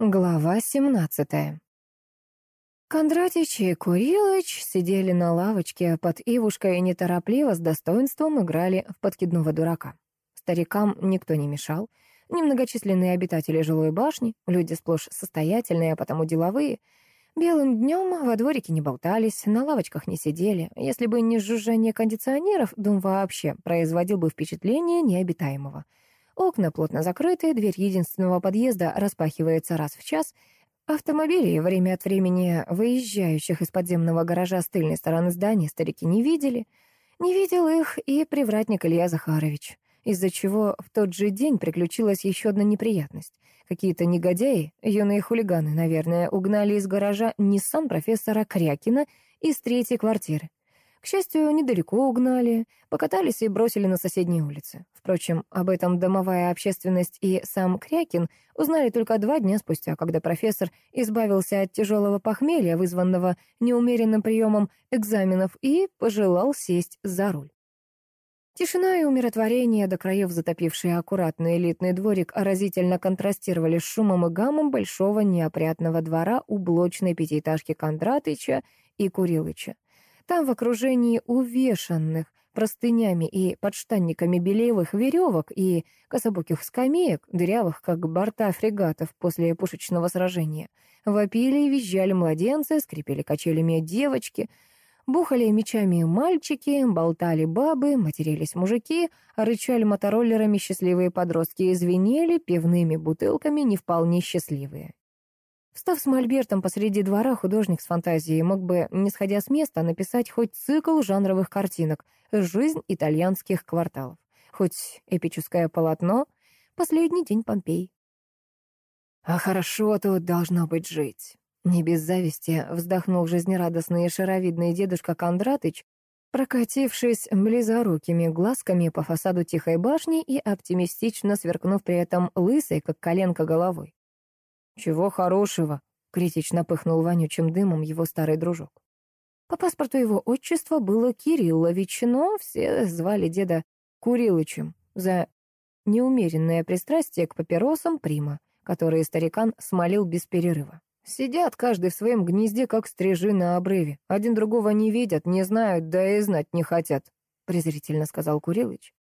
Глава семнадцатая. Кондратич и Курилыч сидели на лавочке под Ивушкой и неторопливо с достоинством играли в подкидного дурака. Старикам никто не мешал. Немногочисленные обитатели жилой башни, люди сплошь состоятельные, а потому деловые, белым днем во дворике не болтались, на лавочках не сидели. Если бы не жужжание кондиционеров, дом вообще производил бы впечатление необитаемого — Окна плотно закрыты, дверь единственного подъезда распахивается раз в час. Автомобилей, время от времени выезжающих из подземного гаража с тыльной стороны здания, старики не видели. Не видел их и привратник Илья Захарович, из-за чего в тот же день приключилась еще одна неприятность. Какие-то негодяи, юные хулиганы, наверное, угнали из гаража Ниссан профессора Крякина из третьей квартиры. К счастью, недалеко угнали, покатались и бросили на соседней улице. Впрочем, об этом домовая общественность и сам Крякин узнали только два дня спустя, когда профессор избавился от тяжелого похмелья, вызванного неумеренным приемом экзаменов, и пожелал сесть за руль. Тишина и умиротворение, до краев затопившие аккуратный элитный дворик, разительно контрастировали с шумом и гамом большого неопрятного двора у блочной пятиэтажки Кондратыча и Курилыча. Там в окружении увешанных простынями и подштанниками белевых веревок и кособоких скамеек, дырявых, как борта фрегатов после пушечного сражения, вопили и визжали младенцы, скрипели качелями девочки, бухали мечами мальчики, болтали бабы, матерились мужики, рычали мотороллерами счастливые подростки и звенели пивными бутылками не вполне счастливые. Встав с мольбертом посреди двора, художник с фантазией мог бы, не сходя с места, написать хоть цикл жанровых картинок «Жизнь итальянских кварталов», хоть эпическое полотно «Последний день Помпей». «А хорошо тут должно быть жить», — не без зависти вздохнул жизнерадостный и шаровидный дедушка Кондратыч, прокатившись близорукими глазками по фасаду тихой башни и оптимистично сверкнув при этом лысой, как коленка головой. «Чего хорошего?» — критично пыхнул вонючим дымом его старый дружок. По паспорту его отчество было Кириллович, но все звали деда Курилычем за неумеренное пристрастие к папиросам Прима, которые старикан смолил без перерыва. Сидят каждый в своем гнезде, как стрижи на обрыве. Один другого не видят, не знают, да и знать не хотят, — презрительно сказал Курилыч,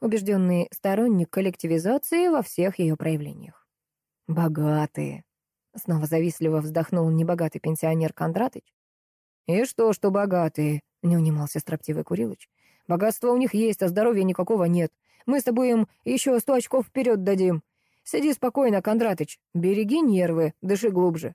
убежденный сторонник коллективизации во всех ее проявлениях. «Богатые!» — снова завистливо вздохнул небогатый пенсионер Кондратыч. «И что, что богатые?» — не унимался строптивый Курилыч. «Богатство у них есть, а здоровья никакого нет. Мы с тобой им еще сто очков вперед дадим. Сиди спокойно, Кондратыч, береги нервы, дыши глубже.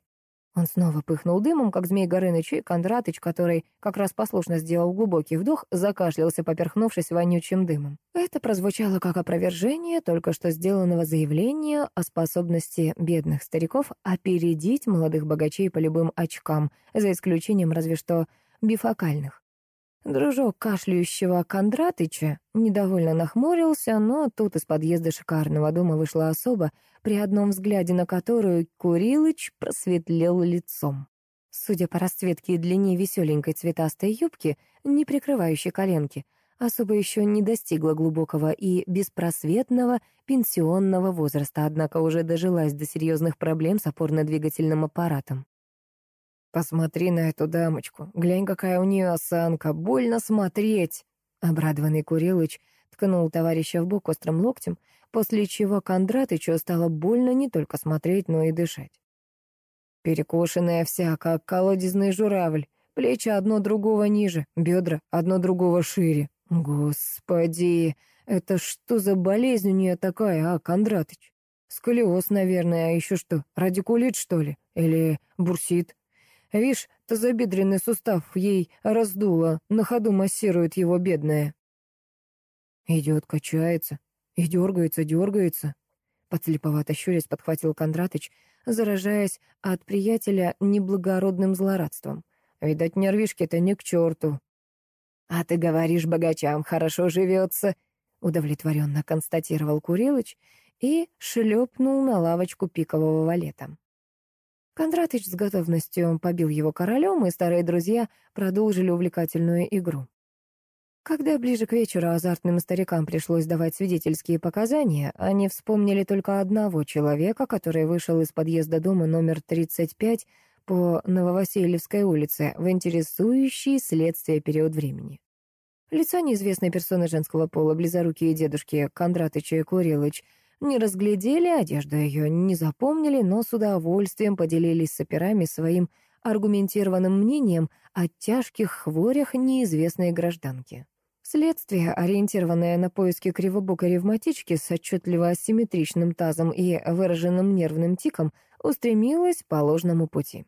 Он снова пыхнул дымом, как змей Горыныч, и Кондратыч, который как раз послушно сделал глубокий вдох, закашлялся, поперхнувшись вонючим дымом. Это прозвучало как опровержение только что сделанного заявления о способности бедных стариков опередить молодых богачей по любым очкам, за исключением разве что бифокальных. Дружок кашляющего Кондратыча недовольно нахмурился, но тут из подъезда шикарного дома вышла особа, при одном взгляде на которую Курилыч просветлел лицом. Судя по расцветке и длине веселенькой цветастой юбки, не прикрывающей коленки, особо еще не достигла глубокого и беспросветного пенсионного возраста, однако уже дожилась до серьезных проблем с опорно-двигательным аппаратом. «Посмотри на эту дамочку. Глянь, какая у нее осанка. Больно смотреть!» Обрадованный Курилыч ткнул товарища в бок острым локтем, после чего Кондратычу стало больно не только смотреть, но и дышать. Перекошенная вся, как колодезный журавль, плечи одно другого ниже, бедра одно другого шире. Господи, это что за болезнь у нее такая, а, Кондратыч? Сколиоз, наверное, а еще что, радикулит, что ли? Или бурсит? Вишь, тазобедренный сустав ей раздуло, на ходу массирует его бедная. Идет, качается, и дергается, дергается. Подслеповато щурясь подхватил Кондратыч, заражаясь от приятеля неблагородным злорадством. Видать, нервишки-то не к черту. «А ты говоришь, богачам хорошо живется», — удовлетворенно констатировал Курилыч и шлепнул на лавочку пикового валета. Кондратыч с готовностью побил его королем, и старые друзья продолжили увлекательную игру. Когда ближе к вечеру азартным старикам пришлось давать свидетельские показания, они вспомнили только одного человека, который вышел из подъезда дома номер 35 по Нововасильевской улице в интересующий следствие период времени. Лица неизвестной персоны женского пола, близорукие дедушки Кондратыча и Курилыч, не разглядели одежду ее, не запомнили, но с удовольствием поделились с операми своим аргументированным мнением о тяжких хворях неизвестной гражданки. Следствие, ориентированное на поиски кривобокой ревматички с отчетливо асимметричным тазом и выраженным нервным тиком, устремилось по ложному пути.